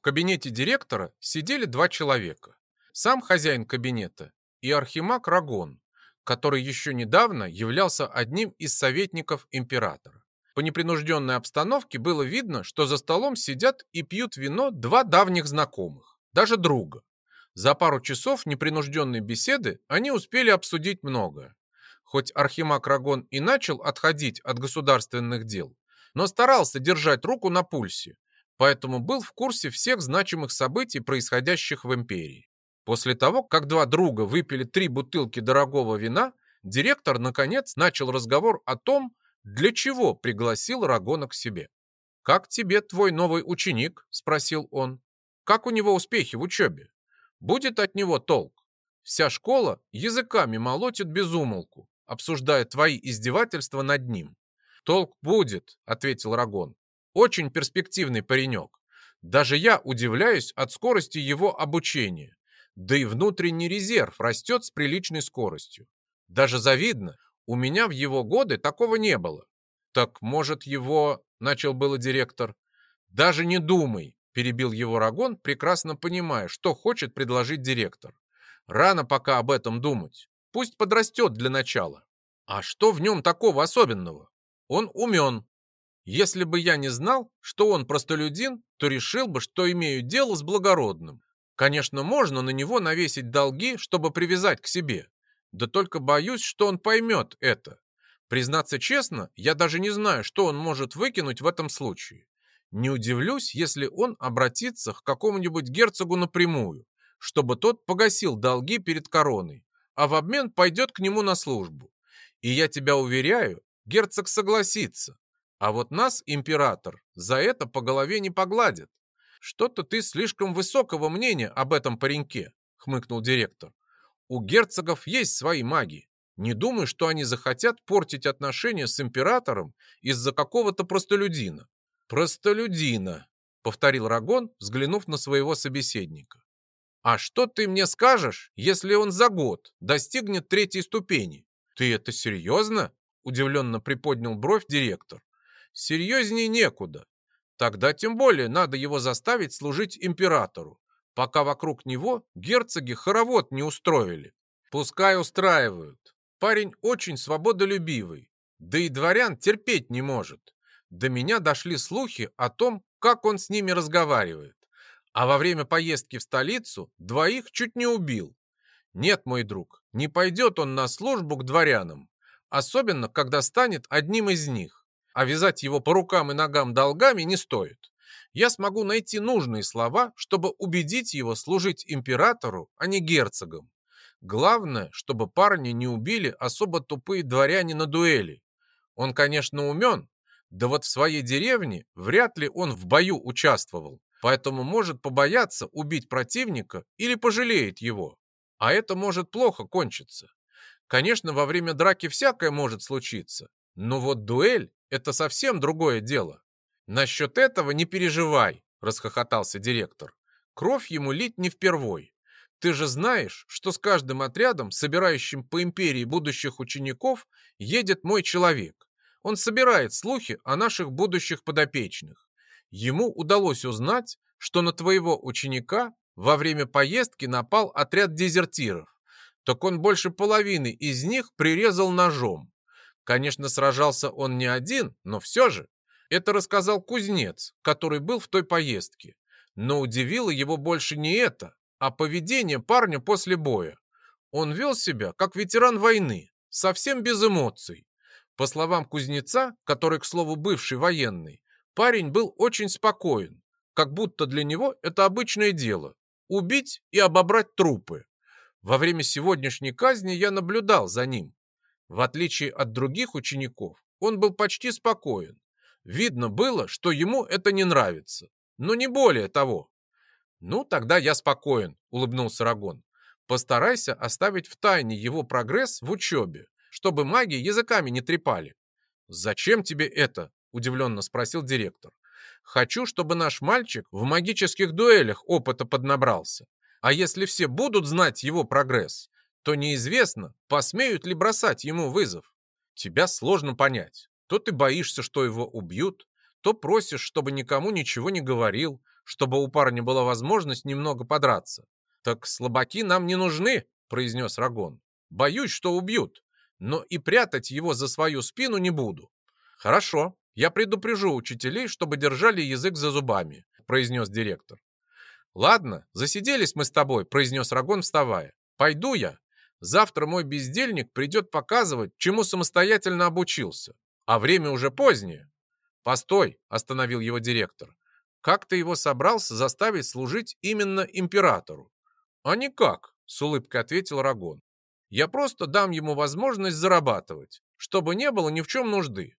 В кабинете директора сидели два человека. Сам хозяин кабинета и архимаг Рагон, который еще недавно являлся одним из советников императора. По непринужденной обстановке было видно, что за столом сидят и пьют вино два давних знакомых, даже друга. За пару часов непринужденной беседы они успели обсудить многое. Хоть Архимаг Рагон и начал отходить от государственных дел, но старался держать руку на пульсе, поэтому был в курсе всех значимых событий, происходящих в империи. После того, как два друга выпили три бутылки дорогого вина, директор, наконец, начал разговор о том, для чего пригласил Рагона к себе. «Как тебе твой новый ученик?» – спросил он. «Как у него успехи в учебе? Будет от него толк? Вся школа языками молотит без умолку, обсуждая твои издевательства над ним. «Толк будет», — ответил Рагон. «Очень перспективный паренек. Даже я удивляюсь от скорости его обучения. Да и внутренний резерв растет с приличной скоростью. Даже завидно, у меня в его годы такого не было. Так, может, его...» — начал было директор. «Даже не думай», — перебил его Рагон, прекрасно понимая, что хочет предложить директор. «Рано пока об этом думать. Пусть подрастет для начала. А что в нем такого особенного? Он умен. Если бы я не знал, что он простолюдин, то решил бы, что имею дело с благородным. Конечно, можно на него навесить долги, чтобы привязать к себе. Да только боюсь, что он поймет это. Признаться честно, я даже не знаю, что он может выкинуть в этом случае. Не удивлюсь, если он обратится к какому-нибудь герцогу напрямую, чтобы тот погасил долги перед короной, а в обмен пойдет к нему на службу. И я тебя уверяю, герцог согласится. А вот нас, император, за это по голове не погладит. Что-то ты слишком высокого мнения об этом пареньке, хмыкнул директор. У герцогов есть свои маги. Не думай, что они захотят портить отношения с императором из-за какого-то простолюдина. Простолюдина, повторил Рагон, взглянув на своего собеседника. А что ты мне скажешь, если он за год достигнет третьей ступени? Ты это серьезно? Удивленно приподнял бровь директор. Серьезней некуда. Тогда тем более надо его заставить служить императору, пока вокруг него герцоги хоровод не устроили. Пускай устраивают. Парень очень свободолюбивый, да и дворян терпеть не может. До меня дошли слухи о том, как он с ними разговаривает. А во время поездки в столицу двоих чуть не убил. Нет, мой друг, не пойдет он на службу к дворянам особенно когда станет одним из них. А вязать его по рукам и ногам долгами не стоит. Я смогу найти нужные слова, чтобы убедить его служить императору, а не герцогам. Главное, чтобы парня не убили особо тупые дворяне на дуэли. Он, конечно, умен, да вот в своей деревне вряд ли он в бою участвовал, поэтому может побояться убить противника или пожалеет его. А это может плохо кончиться. Конечно, во время драки всякое может случиться, но вот дуэль – это совсем другое дело. Насчет этого не переживай, расхохотался директор. Кровь ему лить не впервой. Ты же знаешь, что с каждым отрядом, собирающим по империи будущих учеников, едет мой человек. Он собирает слухи о наших будущих подопечных. Ему удалось узнать, что на твоего ученика во время поездки напал отряд дезертиров так он больше половины из них прирезал ножом. Конечно, сражался он не один, но все же. Это рассказал кузнец, который был в той поездке. Но удивило его больше не это, а поведение парня после боя. Он вел себя, как ветеран войны, совсем без эмоций. По словам кузнеца, который, к слову, бывший военный, парень был очень спокоен, как будто для него это обычное дело – убить и обобрать трупы. Во время сегодняшней казни я наблюдал за ним. В отличие от других учеников, он был почти спокоен. Видно было, что ему это не нравится, но не более того. «Ну, тогда я спокоен», — улыбнулся Рагон. «Постарайся оставить в тайне его прогресс в учебе, чтобы маги языками не трепали». «Зачем тебе это?» — удивленно спросил директор. «Хочу, чтобы наш мальчик в магических дуэлях опыта поднабрался. А если все будут знать его прогресс, то неизвестно, посмеют ли бросать ему вызов. Тебя сложно понять. То ты боишься, что его убьют, то просишь, чтобы никому ничего не говорил, чтобы у парня была возможность немного подраться. «Так слабаки нам не нужны», — произнес Рагон. «Боюсь, что убьют, но и прятать его за свою спину не буду». «Хорошо, я предупрежу учителей, чтобы держали язык за зубами», — произнес директор. «Ладно, засиделись мы с тобой», — произнес Рагон, вставая. «Пойду я. Завтра мой бездельник придет показывать, чему самостоятельно обучился. А время уже позднее». «Постой», — остановил его директор. «Как ты его собрался заставить служить именно императору?» «А никак», — с улыбкой ответил Рагон. «Я просто дам ему возможность зарабатывать, чтобы не было ни в чем нужды.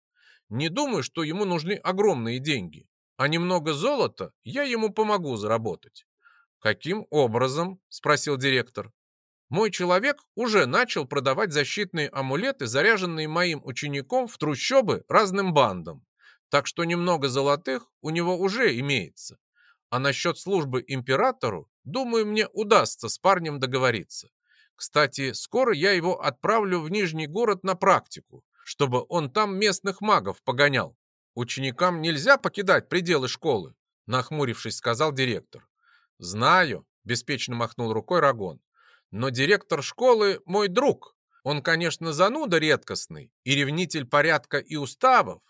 Не думаю, что ему нужны огромные деньги а немного золота я ему помогу заработать. Каким образом? спросил директор. Мой человек уже начал продавать защитные амулеты, заряженные моим учеником в трущобы разным бандам. Так что немного золотых у него уже имеется. А насчет службы императору, думаю, мне удастся с парнем договориться. Кстати, скоро я его отправлю в Нижний город на практику, чтобы он там местных магов погонял. «Ученикам нельзя покидать пределы школы», — нахмурившись, сказал директор. «Знаю», — беспечно махнул рукой Рагон. «Но директор школы мой друг. Он, конечно, зануда редкостный и ревнитель порядка и уставов,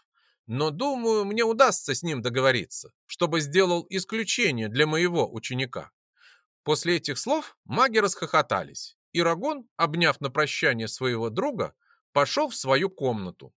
но, думаю, мне удастся с ним договориться, чтобы сделал исключение для моего ученика». После этих слов маги расхохотались, и Рагон, обняв на прощание своего друга, пошел в свою комнату.